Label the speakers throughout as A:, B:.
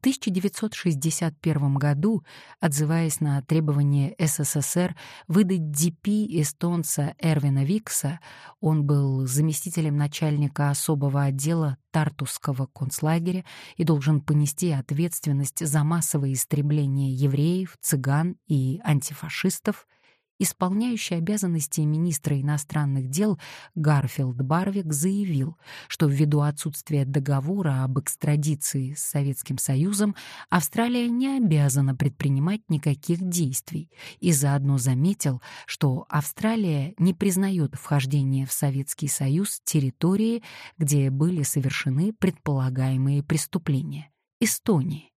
A: В 1961 году, отзываясь на требование СССР выдать ДП эстонца Эрвина Викса, он был заместителем начальника особого отдела Тартусского концлагеря и должен понести ответственность за массовое истребление евреев, цыган и антифашистов — исполняющий обязанности министра иностранных дел Гарфилд Барвик заявил, что ввиду отсутствия договора об экстрадиции с Советским Союзом Австралия не обязана предпринимать никаких действий и заодно заметил, что Австралия не признает вхождение в Советский Союз территории, где были совершены предполагаемые преступления. Эстонии.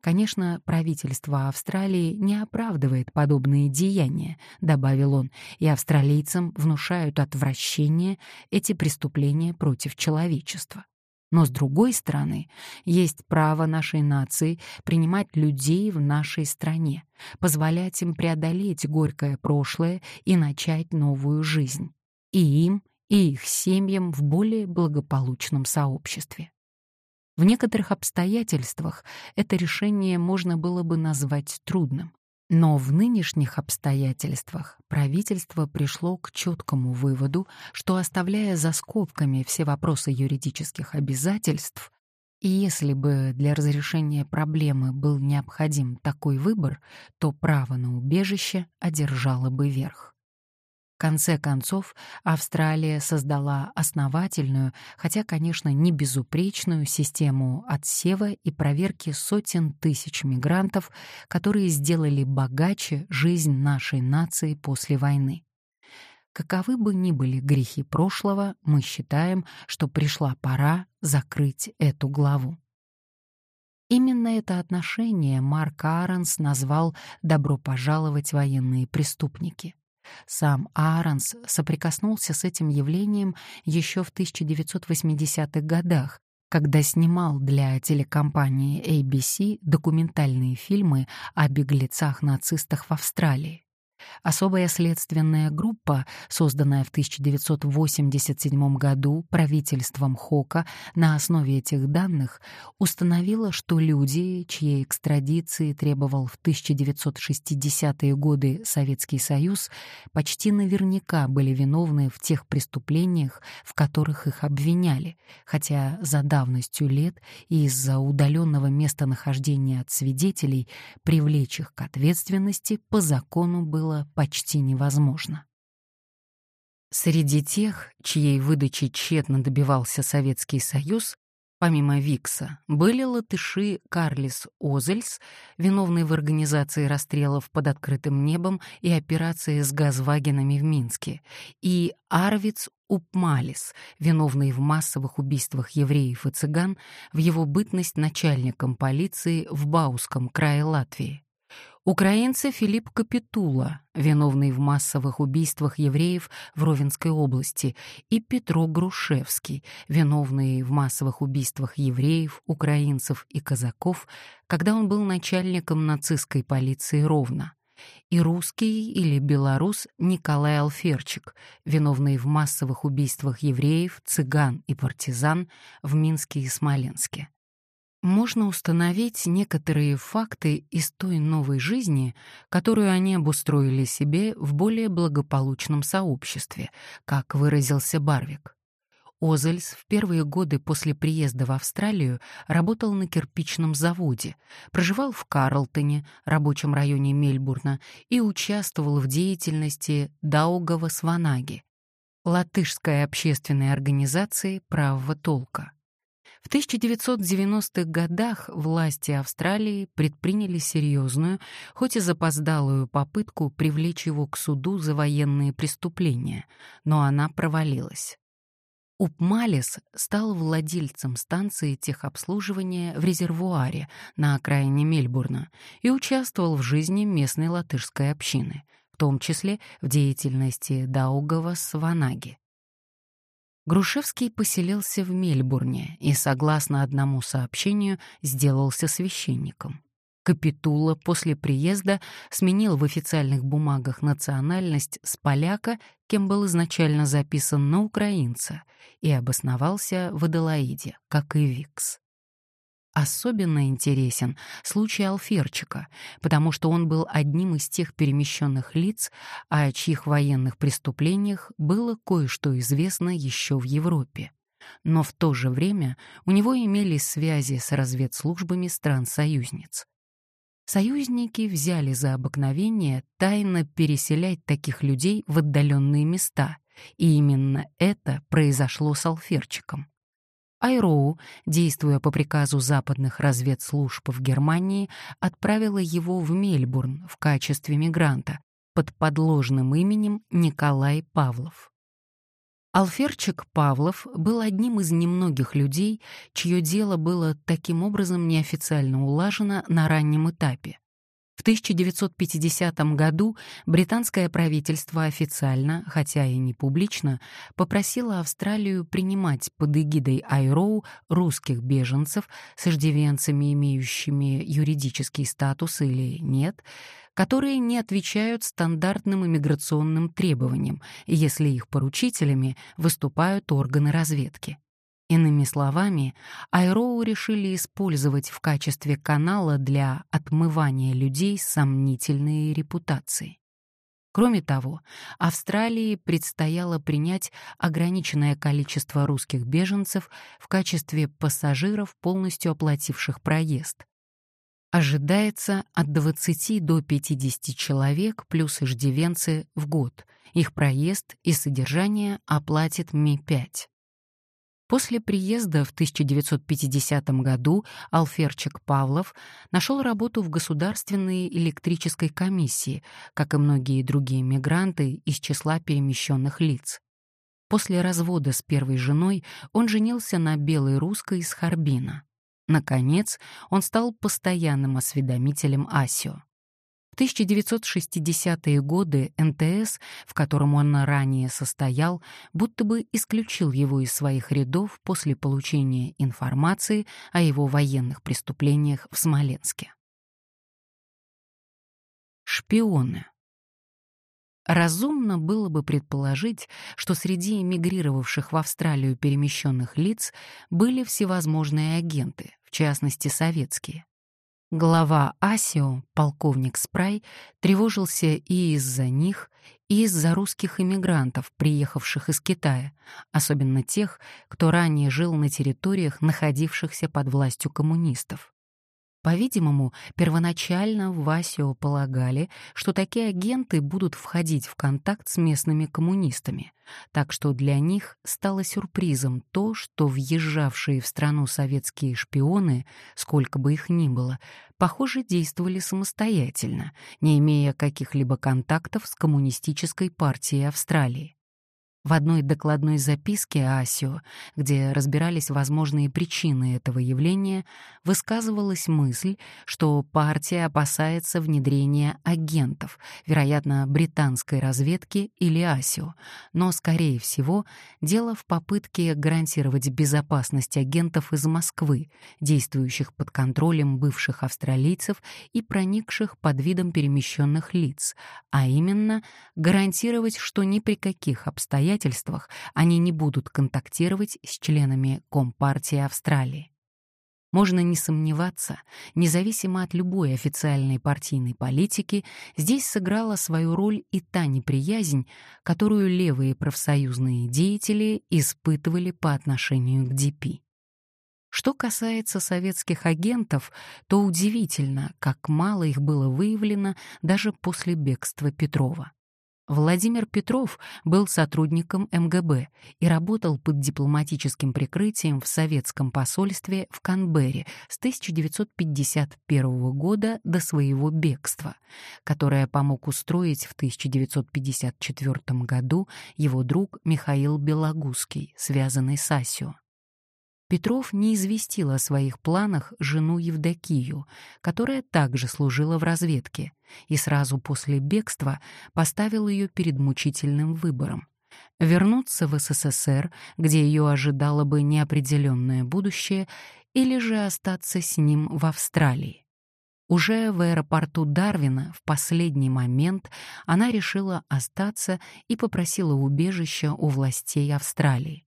A: Конечно, правительство Австралии не оправдывает подобные деяния, добавил он, и австралийцам внушают отвращение эти преступления против человечества. Но с другой стороны, есть право нашей нации принимать людей в нашей стране, позволять им преодолеть горькое прошлое и начать новую жизнь. И им, и их семьям в более благополучном сообществе. В некоторых обстоятельствах это решение можно было бы назвать трудным. Но в нынешних обстоятельствах правительство пришло к четкому выводу, что оставляя за скобками все вопросы юридических обязательств, и если бы для разрешения проблемы был необходим такой выбор, то право на убежище одержало бы верх конце концов, Австралия создала основательную, хотя, конечно, не безупречную систему отсева и проверки сотен тысяч мигрантов, которые сделали богаче жизнь нашей нации после войны. Каковы бы ни были грехи прошлого, мы считаем, что пришла пора закрыть эту главу. Именно это отношение Марк Ааронс назвал «добро пожаловать военные преступники». Сам Ааронс соприкоснулся с этим явлением еще в 1980-х годах, когда снимал для телекомпании ABC документальные фильмы о беглецах-нацистах в Австралии. Особая следственная группа, созданная в 1987 году правительством Хока на основе этих данных, установила, что люди, чьей экстрадиции требовал в 1960-е годы Советский Союз, почти наверняка были виновны в тех преступлениях, в которых их обвиняли, хотя за давностью лет и из-за удаленного местонахождения от свидетелей привлечь их к ответственности по закону было было почти невозможно. Среди тех, чьей выдачи тщетно добивался Советский Союз, помимо Викса, были латыши Карлис Озельс, виновный в организации расстрелов под открытым небом и операции с газвагенами в Минске, и Арвиц Упмалис, виновный в массовых убийствах евреев и цыган, в его бытность начальником полиции в Бауском крае Латвии. Украинца Филипп Капитула, виновный в массовых убийствах евреев в Ровенской области, и Петро Грушевский, виновный в массовых убийствах евреев, украинцев и казаков, когда он был начальником нацистской полиции Ровно. И русский или белорус Николай Алферчик, виновный в массовых убийствах евреев, цыган и партизан в Минске и Смоленске можно установить некоторые факты из той новой жизни, которую они обустроили себе в более благополучном сообществе, как выразился Барвик. Озельс в первые годы после приезда в Австралию работал на кирпичном заводе, проживал в Карлтоне, рабочем районе Мельбурна, и участвовал в деятельности Даугава Сванаги, латышской общественной организации правого толка. В 1990-х годах власти Австралии предприняли серьезную, хоть и запоздалую попытку привлечь его к суду за военные преступления, но она провалилась. Упмалис стал владельцем станции техобслуживания в резервуаре на окраине Мельбурна и участвовал в жизни местной латышской общины, в том числе в деятельности Даугава Сванаги. Грушевский поселился в Мельбурне и, согласно одному сообщению, сделался священником. Капитула после приезда сменил в официальных бумагах национальность с поляка, кем был изначально записан на украинца, и обосновался в Аделаиде, как и Викс. Особенно интересен случай Алферчика, потому что он был одним из тех перемещенных лиц, о чьих военных преступлениях было кое-что известно еще в Европе. Но в то же время у него имелись связи с разведслужбами стран-союзниц. Союзники взяли за обыкновение тайно переселять таких людей в отдаленные места, и именно это произошло с Алферчиком. Айроу, действуя по приказу западных разведслужб в Германии, отправила его в Мельбурн в качестве мигранта под подложным именем Николай Павлов. Алферчик Павлов был одним из немногих людей, чье дело было таким образом неофициально улажено на раннем этапе. В 1950 году британское правительство официально, хотя и не публично, попросило Австралию принимать под эгидой Айроу русских беженцев с иждивенцами, имеющими юридический статус или нет, которые не отвечают стандартным иммиграционным требованиям, если их поручителями выступают органы разведки. Иными словами, Айроу решили использовать в качестве канала для отмывания людей с сомнительной репутацией. Кроме того, Австралии предстояло принять ограниченное количество русских беженцев в качестве пассажиров, полностью оплативших проезд. Ожидается от 20 до 50 человек плюс иждивенцы в год. Их проезд и содержание оплатит Ми-5. После приезда в 1950 году Алферчик Павлов нашел работу в Государственной электрической комиссии, как и многие другие мигранты из числа перемещенных лиц. После развода с первой женой он женился на белой русской из Харбина. Наконец, он стал постоянным осведомителем АСИО. В 1960-е годы НТС, в котором он ранее состоял, будто бы исключил его из своих рядов после получения информации о его военных преступлениях в Смоленске. Шпионы. Разумно было бы предположить, что среди эмигрировавших в Австралию перемещенных лиц были всевозможные агенты, в частности советские. Глава АСИО, полковник Спрай, тревожился и из-за них, и из-за русских иммигрантов, приехавших из Китая, особенно тех, кто ранее жил на территориях, находившихся под властью коммунистов. По-видимому, первоначально в Васио полагали, что такие агенты будут входить в контакт с местными коммунистами, так что для них стало сюрпризом то, что въезжавшие в страну советские шпионы, сколько бы их ни было, похоже, действовали самостоятельно, не имея каких-либо контактов с коммунистической партией Австралии. В одной докладной записке Асио, где разбирались возможные причины этого явления, высказывалась мысль, что партия опасается внедрения агентов, вероятно, британской разведки или Асио, но, скорее всего, дело в попытке гарантировать безопасность агентов из Москвы, действующих под контролем бывших австралийцев и проникших под видом перемещенных лиц, а именно гарантировать, что ни при каких обстоятельствах обстоятельствах они не будут контактировать с членами Компартии Австралии. Можно не сомневаться, независимо от любой официальной партийной политики, здесь сыграла свою роль и та неприязнь, которую левые профсоюзные деятели испытывали по отношению к ДП. Что касается советских агентов, то удивительно, как мало их было выявлено даже после бегства Петрова. Владимир Петров был сотрудником МГБ и работал под дипломатическим прикрытием в советском посольстве в Канберре с 1951 года до своего бегства, которое помог устроить в 1954 году его друг Михаил Белогузский, связанный с Асио. Петров не известил о своих планах жену Евдокию, которая также служила в разведке, и сразу после бегства поставил ее перед мучительным выбором — вернуться в СССР, где ее ожидало бы неопределенное будущее, или же остаться с ним в Австралии. Уже в аэропорту Дарвина в последний момент она решила остаться и попросила убежища у властей Австралии.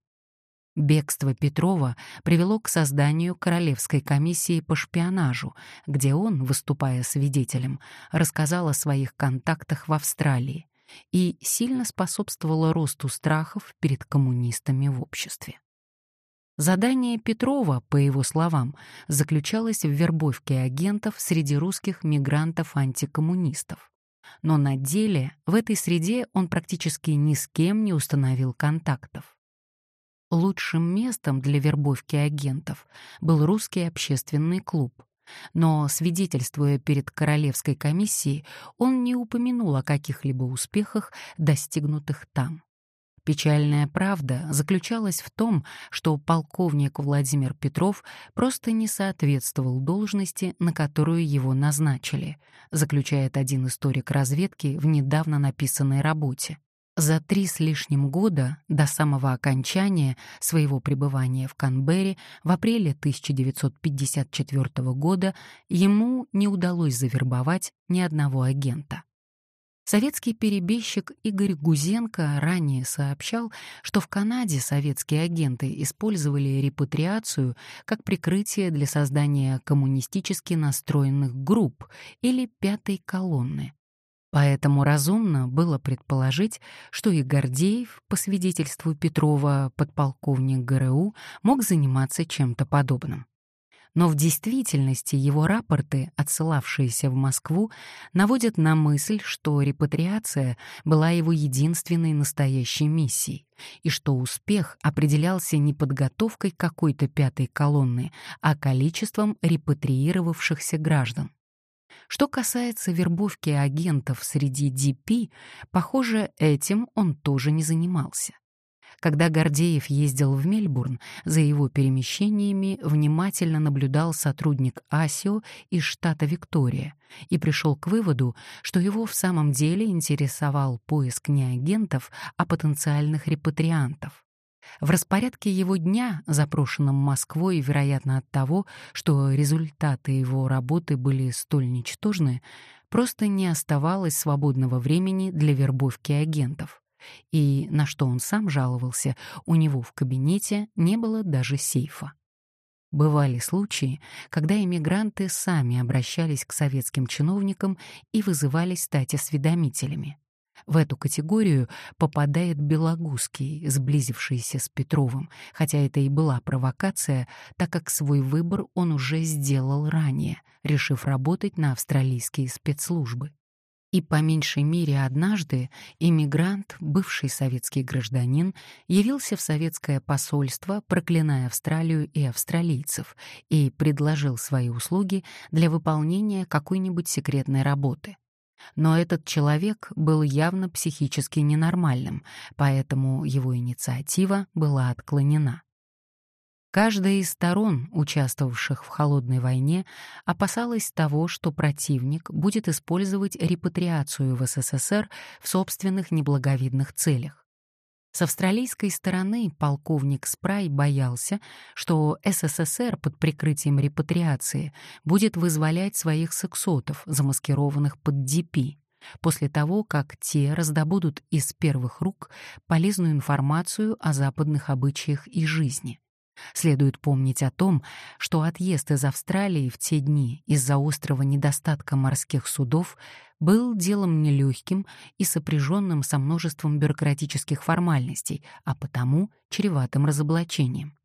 A: Бегство Петрова привело к созданию Королевской комиссии по шпионажу, где он, выступая свидетелем, рассказал о своих контактах в Австралии и сильно способствовало росту страхов перед коммунистами в обществе. Задание Петрова, по его словам, заключалось в вербовке агентов среди русских мигрантов-антикоммунистов. Но на деле в этой среде он практически ни с кем не установил контактов. Лучшим местом для вербовки агентов был русский общественный клуб. Но, свидетельствуя перед Королевской комиссией, он не упомянул о каких-либо успехах, достигнутых там. Печальная правда заключалась в том, что полковник Владимир Петров просто не соответствовал должности, на которую его назначили, заключает один историк разведки в недавно написанной работе. За три с лишним года до самого окончания своего пребывания в Канберре в апреле 1954 года ему не удалось завербовать ни одного агента. Советский перебежчик Игорь Гузенко ранее сообщал, что в Канаде советские агенты использовали репатриацию как прикрытие для создания коммунистически настроенных групп или пятой колонны. Поэтому разумно было предположить, что и Гордеев, по свидетельству Петрова, подполковник ГРУ, мог заниматься чем-то подобным но в действительности его рапорты, отсылавшиеся в Москву, наводят на мысль, что репатриация была его единственной настоящей миссией, и что успех определялся не подготовкой какой-то пятой колонны, а количеством репатриировавшихся граждан. Что касается вербовки агентов среди ДП, похоже, этим он тоже не занимался. Когда Гордеев ездил в Мельбурн, за его перемещениями внимательно наблюдал сотрудник АСИО из штата Виктория и пришел к выводу, что его в самом деле интересовал поиск не агентов, а потенциальных репатриантов. В распорядке его дня, запрошенном Москвой, вероятно, от того, что результаты его работы были столь ничтожны, просто не оставалось свободного времени для вербовки агентов. И, на что он сам жаловался, у него в кабинете не было даже сейфа. Бывали случаи, когда эмигранты сами обращались к советским чиновникам и вызывались стать осведомителями. В эту категорию попадает Белогузский, сблизившийся с Петровым, хотя это и была провокация, так как свой выбор он уже сделал ранее, решив работать на австралийские спецслужбы. И по меньшей мере однажды иммигрант, бывший советский гражданин, явился в советское посольство, проклиная Австралию и австралийцев, и предложил свои услуги для выполнения какой-нибудь секретной работы. Но этот человек был явно психически ненормальным, поэтому его инициатива была отклонена. Каждая из сторон, участвовавших в холодной войне, опасалась того, что противник будет использовать репатриацию в СССР в собственных неблаговидных целях. С австралийской стороны полковник Спрай боялся, что СССР под прикрытием репатриации будет вызволять своих сексотов, замаскированных под ДП, после того, как те раздобудут из первых рук полезную информацию о западных обычаях и жизни. Следует помнить о том, что отъезд из Австралии в те дни из-за острого недостатка морских судов был делом нелегким и сопряженным со множеством бюрократических формальностей, а потому чреватым разоблачением.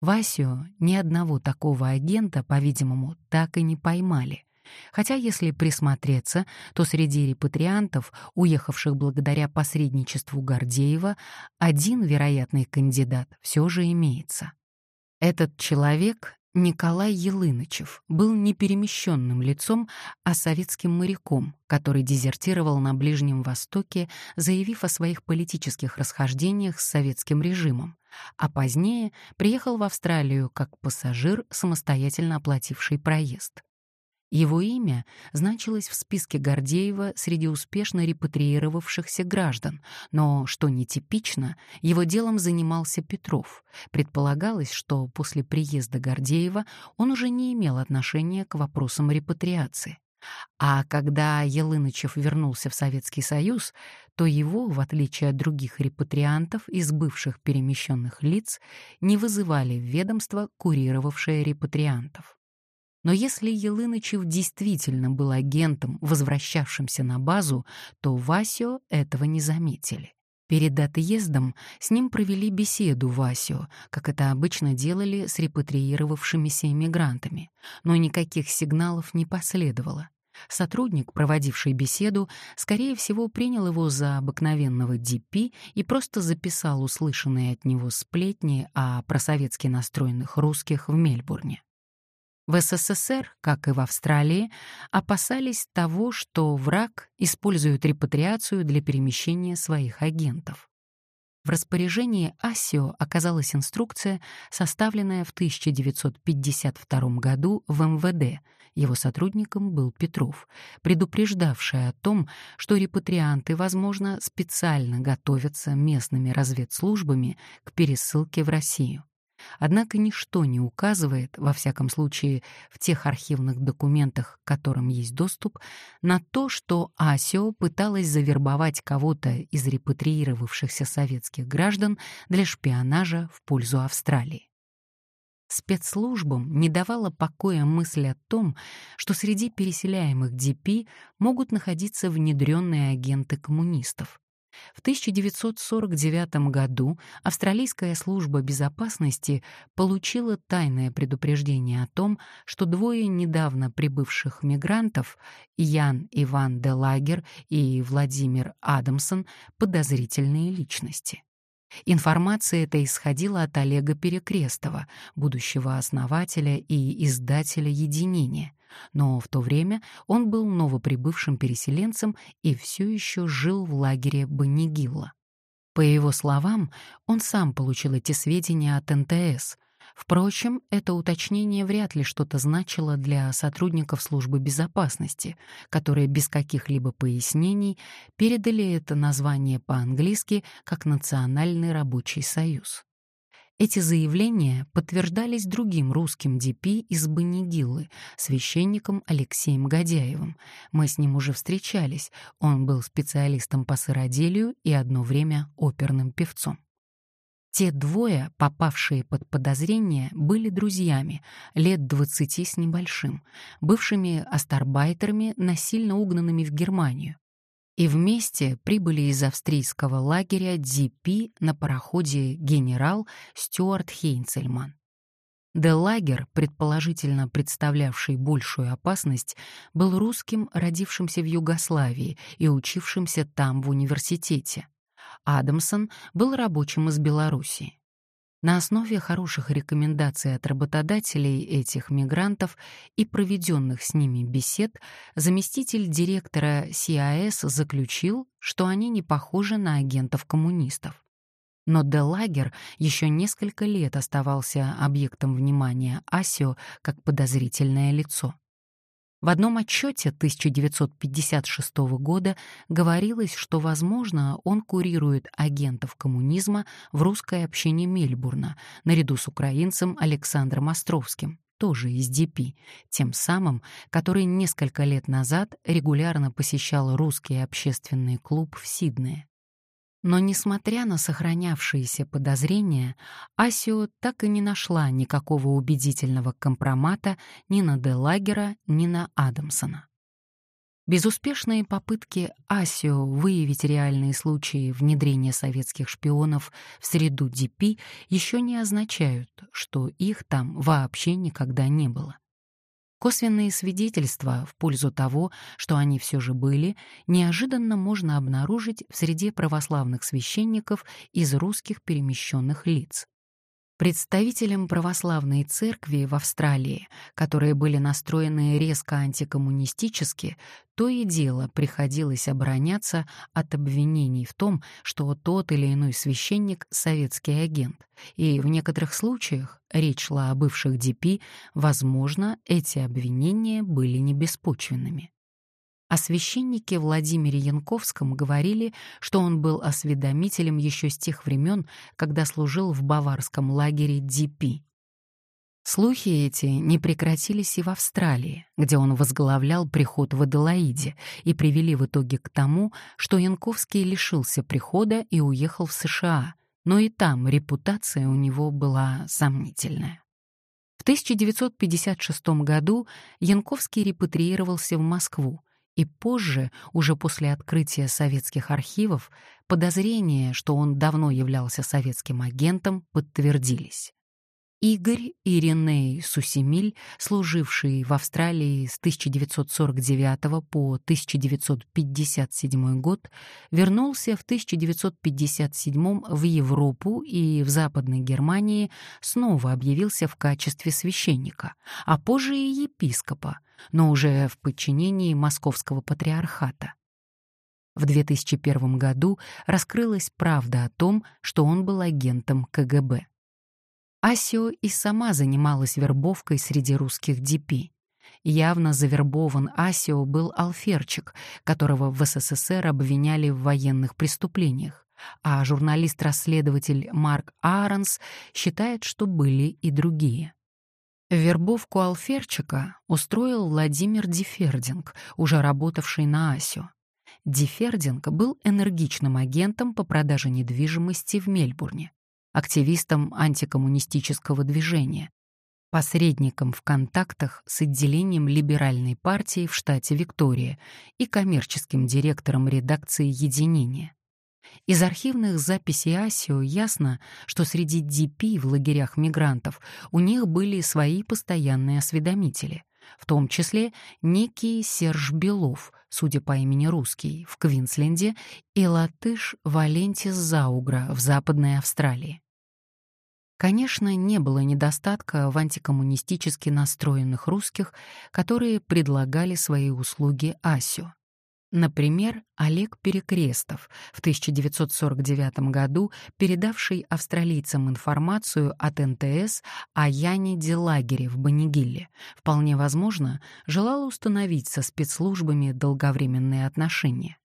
A: Васю ни одного такого агента, по-видимому, так и не поймали. Хотя, если присмотреться, то среди репатриантов, уехавших благодаря посредничеству Гордеева, один вероятный кандидат все же имеется. Этот человек, Николай Елынычев, был не перемещенным лицом, а советским моряком, который дезертировал на Ближнем Востоке, заявив о своих политических расхождениях с советским режимом, а позднее приехал в Австралию как пассажир, самостоятельно оплативший проезд. Его имя значилось в списке Гордеева среди успешно репатриировавшихся граждан, но, что нетипично, его делом занимался Петров. Предполагалось, что после приезда Гордеева он уже не имел отношения к вопросам репатриации. А когда Елынычев вернулся в Советский Союз, то его, в отличие от других репатриантов из бывших перемещенных лиц, не вызывали в ведомство, курировавшее репатриантов. Но если Елынычев действительно был агентом, возвращавшимся на базу, то Васю этого не заметили. Перед отъездом с ним провели беседу Васю, как это обычно делали с репатриировавшимися иммигрантами, но никаких сигналов не последовало. Сотрудник, проводивший беседу, скорее всего, принял его за обыкновенного ДП и просто записал услышанные от него сплетни о просоветски настроенных русских в Мельбурне. В СССР, как и в Австралии, опасались того, что враг использует репатриацию для перемещения своих агентов. В распоряжении АСИО оказалась инструкция, составленная в 1952 году в МВД, его сотрудником был Петров, предупреждавшая о том, что репатрианты, возможно, специально готовятся местными разведслужбами к пересылке в Россию. Однако ничто не указывает, во всяком случае в тех архивных документах, к которым есть доступ, на то, что АСИО пыталась завербовать кого-то из репатриировавшихся советских граждан для шпионажа в пользу Австралии. Спецслужбам не давала покоя мысль о том, что среди переселяемых ДП могут находиться внедренные агенты коммунистов. В 1949 году Австралийская служба безопасности получила тайное предупреждение о том, что двое недавно прибывших мигрантов, Ян Иван де Лагер и Владимир Адамсон, подозрительные личности. Информация эта исходила от Олега Перекрестова, будущего основателя и издателя «Единения», но в то время он был новоприбывшим переселенцем и все еще жил в лагере Банигилла. По его словам, он сам получил эти сведения от НТС, Впрочем, это уточнение вряд ли что-то значило для сотрудников службы безопасности, которые без каких-либо пояснений передали это название по-английски как Национальный рабочий союз. Эти заявления подтверждались другим русским ДП из Банигилы, священником Алексеем Годяевым. Мы с ним уже встречались, он был специалистом по сыроделию и одно время оперным певцом. Те двое, попавшие под подозрение, были друзьями, лет двадцати с небольшим, бывшими астарбайтерами, насильно угнанными в Германию. И вместе прибыли из австрийского лагеря ДП на пароходе «Генерал» Стюарт Хейнцельман. Делагер, предположительно представлявший большую опасность, был русским, родившимся в Югославии и учившимся там в университете. Адамсон был рабочим из Белоруссии. На основе хороших рекомендаций от работодателей этих мигрантов и проведенных с ними бесед заместитель директора СИАС заключил, что они не похожи на агентов коммунистов. Но Делагер еще несколько лет оставался объектом внимания Асио как подозрительное лицо. В одном отчете 1956 года говорилось, что, возможно, он курирует агентов коммунизма в русской общине Мельбурна, наряду с украинцем Александром Островским, тоже из ДП, тем самым, который несколько лет назад регулярно посещал русский общественный клуб в Сиднее. Но, несмотря на сохранявшиеся подозрения, Асио так и не нашла никакого убедительного компромата ни на Делагера, ни на Адамсона. Безуспешные попытки Асио выявить реальные случаи внедрения советских шпионов в среду ДП еще не означают, что их там вообще никогда не было. Косвенные свидетельства в пользу того, что они все же были, неожиданно можно обнаружить в среде православных священников из русских перемещенных лиц. Представителям православной церкви в Австралии, которые были настроены резко антикоммунистически, то и дело приходилось обороняться от обвинений в том, что тот или иной священник — советский агент. И в некоторых случаях, речь шла о бывших ДП, возможно, эти обвинения были не беспочвенными. О священнике Владимире Янковском говорили, что он был осведомителем еще с тех времен, когда служил в баварском лагере ДП. Слухи эти не прекратились и в Австралии, где он возглавлял приход в Аделаиде и привели в итоге к тому, что Янковский лишился прихода и уехал в США, но и там репутация у него была сомнительная. В 1956 году Янковский репатриировался в Москву, и позже, уже после открытия советских архивов, подозрения, что он давно являлся советским агентом, подтвердились. Игорь Ириней Сусемиль, служивший в Австралии с 1949 по 1957 год, вернулся в 1957 в Европу и в Западной Германии снова объявился в качестве священника, а позже и епископа, но уже в подчинении Московского патриархата. В 2001 году раскрылась правда о том, что он был агентом КГБ. Асио и сама занималась вербовкой среди русских ДП. Явно завербован Асио был Алферчик, которого в СССР обвиняли в военных преступлениях, а журналист-расследователь Марк Ааронс считает, что были и другие. Вербовку Алферчика устроил Владимир Дефердинг, уже работавший на Асио. Дефердинг был энергичным агентом по продаже недвижимости в Мельбурне активистом антикоммунистического движения, посредником в контактах с отделением либеральной партии в штате Виктория и коммерческим директором редакции «Единение». Из архивных записей Асио ясно, что среди ДП в лагерях мигрантов у них были свои постоянные осведомители, в том числе некий Серж Белов, судя по имени русский, в Квинсленде, и латыш Валентис Заугра в Западной Австралии. Конечно, не было недостатка в антикоммунистически настроенных русских, которые предлагали свои услуги Асю. Например, Олег Перекрестов, в 1949 году передавший австралийцам информацию от НТС о Яне Делагере в Банигилле, вполне возможно, желал установить со спецслужбами долговременные отношения.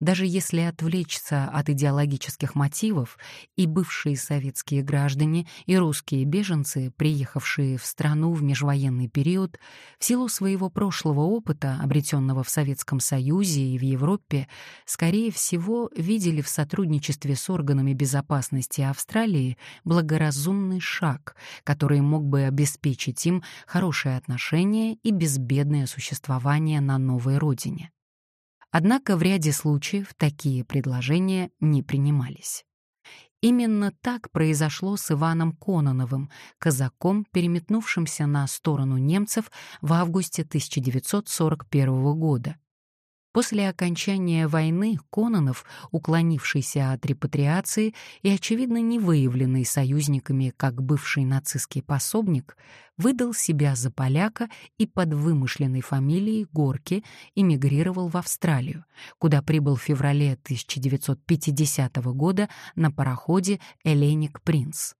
A: Даже если отвлечься от идеологических мотивов, и бывшие советские граждане, и русские беженцы, приехавшие в страну в межвоенный период, в силу своего прошлого опыта, обретенного в Советском Союзе и в Европе, скорее всего, видели в сотрудничестве с органами безопасности Австралии благоразумный шаг, который мог бы обеспечить им хорошие отношения и безбедное существование на новой родине. Однако в ряде случаев такие предложения не принимались. Именно так произошло с Иваном Кононовым, казаком, переметнувшимся на сторону немцев в августе 1941 года. После окончания войны Кононов, уклонившийся от репатриации и, очевидно, не выявленный союзниками как бывший нацистский пособник, выдал себя за поляка и под вымышленной фамилией Горки эмигрировал в Австралию, куда прибыл в феврале 1950 года на пароходе «Эленик Принц».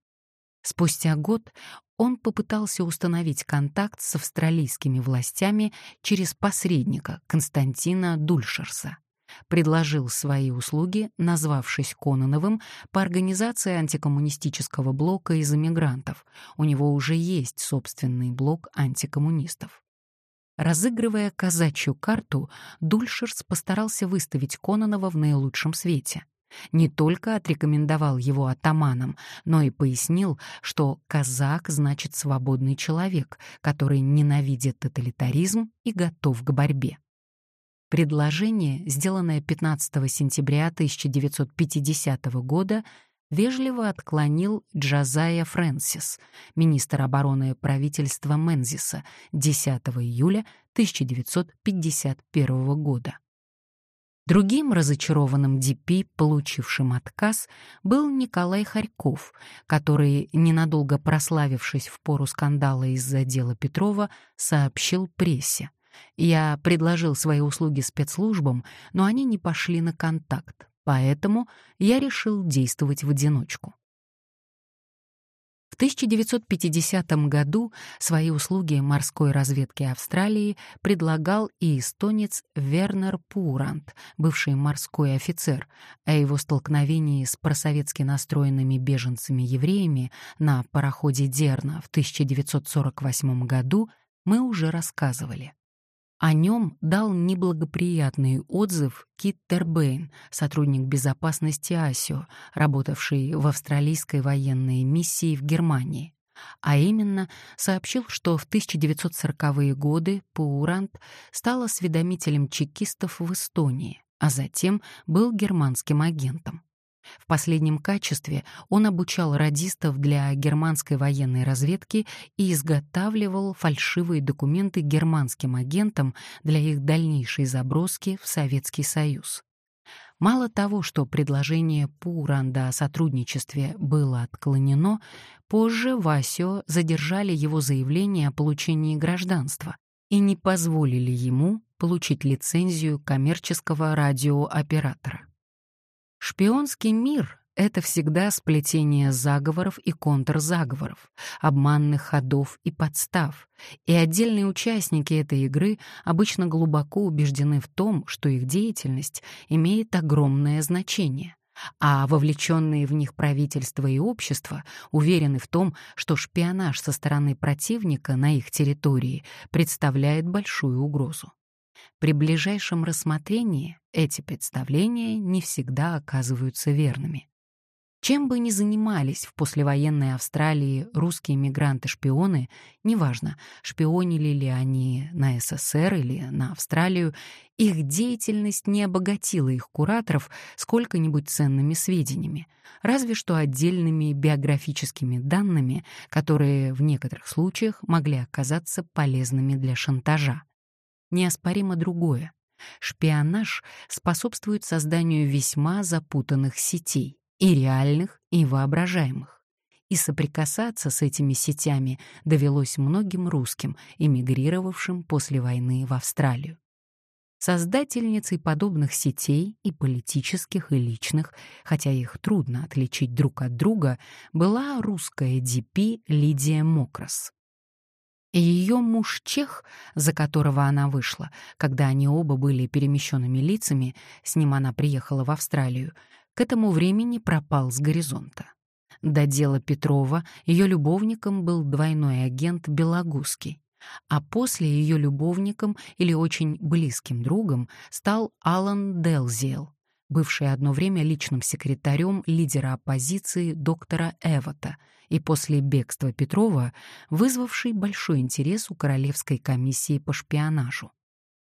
A: Спустя год он попытался установить контакт с австралийскими властями через посредника Константина Дульшерса. Предложил свои услуги, назвавшись Кононовым, по организации антикоммунистического блока из эмигрантов. У него уже есть собственный блок антикоммунистов. Разыгрывая казачью карту, Дульшерс постарался выставить Кононова в наилучшем свете — не только отрекомендовал его атаманом, но и пояснил, что казак значит свободный человек, который ненавидит тоталитаризм и готов к борьбе. Предложение, сделанное 15 сентября 1950 года, вежливо отклонил Джазая Фрэнсис, министр обороны правительства Мензиса, 10 июля 1951 года. Другим разочарованным ДП, получившим отказ, был Николай Харьков, который, ненадолго прославившись в пору скандала из-за дела Петрова, сообщил прессе. «Я предложил свои услуги спецслужбам, но они не пошли на контакт, поэтому я решил действовать в одиночку». 1950 году свои услуги морской разведки Австралии предлагал и эстонец Вернер Пурант, бывший морской офицер, о его столкновении с просоветски настроенными беженцами-евреями на пароходе «Дерна» в 1948 году мы уже рассказывали. О нем дал неблагоприятный отзыв Кит Тербейн, сотрудник безопасности АСИО, работавший в австралийской военной миссии в Германии. А именно, сообщил, что в 1940-е годы Паурант стал осведомителем чекистов в Эстонии, а затем был германским агентом. В последнем качестве он обучал радистов для германской военной разведки и изготавливал фальшивые документы германским агентам для их дальнейшей заброски в Советский Союз. Мало того, что предложение Пуранда о сотрудничестве было отклонено, позже Васио задержали его заявление о получении гражданства и не позволили ему получить лицензию коммерческого радиооператора. Шпионский мир — это всегда сплетение заговоров и контрзаговоров, обманных ходов и подстав, и отдельные участники этой игры обычно глубоко убеждены в том, что их деятельность имеет огромное значение а вовлеченные в них правительство и общество уверены в том, что шпионаж со стороны противника на их территории представляет большую угрозу. При ближайшем рассмотрении эти представления не всегда оказываются верными. Чем бы ни занимались в послевоенной Австралии русские мигранты-шпионы, неважно, шпионили ли они на СССР или на Австралию, их деятельность не обогатила их кураторов сколько-нибудь ценными сведениями, разве что отдельными биографическими данными, которые в некоторых случаях могли оказаться полезными для шантажа неоспоримо другое. Шпионаж способствует созданию весьма запутанных сетей, и реальных, и воображаемых. И соприкасаться с этими сетями довелось многим русским, эмигрировавшим после войны в Австралию. Создательницей подобных сетей и политических, и личных, хотя их трудно отличить друг от друга, была русская ДП Лидия Мокрас. И ее муж Чех, за которого она вышла, когда они оба были перемещенными лицами, с ним она приехала в Австралию, к этому времени пропал с горизонта. До дела Петрова ее любовником был двойной агент Белогузский, а после ее любовником или очень близким другом стал Алан Делзиэл, бывший одно время личным секретарем лидера оппозиции доктора Эвота и после бегства Петрова вызвавший большой интерес у Королевской комиссии по шпионажу.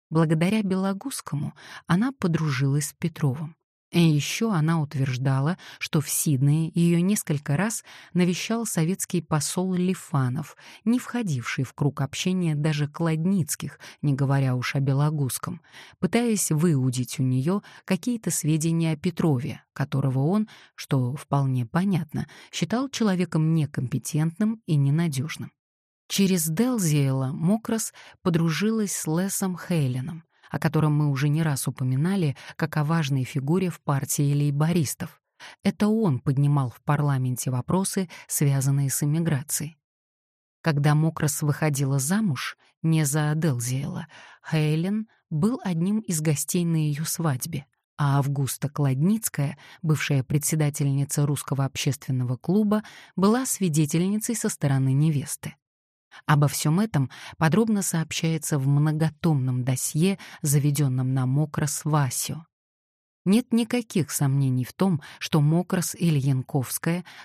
A: Благодаря Белогузскому она подружилась с Петровым. И еще она утверждала, что в Сиднее ее несколько раз навещал советский посол Лифанов, не входивший в круг общения даже Кладницких, не говоря уж о Белогузском, пытаясь выудить у нее какие-то сведения о Петрове, которого он, что вполне понятно, считал человеком некомпетентным и ненадежным. Через Делзиэла Мокрас подружилась с Лесом Хейленом, о котором мы уже не раз упоминали, как о важной фигуре в партии лейбористов. Это он поднимал в парламенте вопросы, связанные с иммиграцией. Когда Мокрас выходила замуж, не за Аделзиэла, Хейлен был одним из гостей на ее свадьбе, а Августа Кладницкая, бывшая председательница русского общественного клуба, была свидетельницей со стороны невесты. Обо всем этом подробно сообщается в многотомном досье, заведенном на Мокрос Васю. Нет никаких сомнений в том, что Мокрос или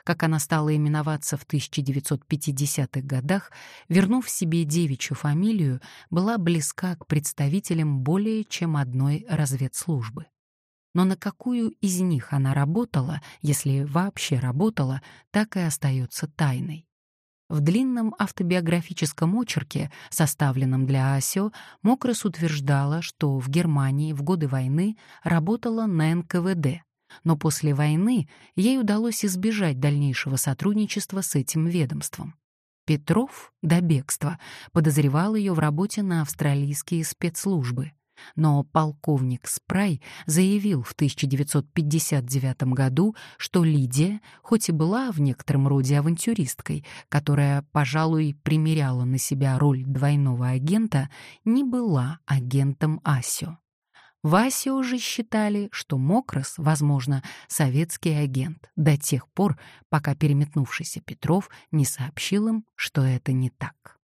A: как она стала именоваться в 1950-х годах, вернув себе девичью фамилию, была близка к представителям более чем одной разведслужбы. Но на какую из них она работала, если вообще работала, так и остается тайной. В длинном автобиографическом очерке, составленном для АСИО, Мокрос утверждала, что в Германии в годы войны работала на НКВД, но после войны ей удалось избежать дальнейшего сотрудничества с этим ведомством. Петров до бегства подозревал ее в работе на австралийские спецслужбы, Но полковник Спрай заявил в 1959 году, что Лидия, хоть и была в некотором роде авантюристкой, которая, пожалуй, примеряла на себя роль двойного агента, не была агентом Асио. В Асио же считали, что Мокрос, возможно, советский агент до тех пор, пока переметнувшийся Петров не сообщил им, что это не так.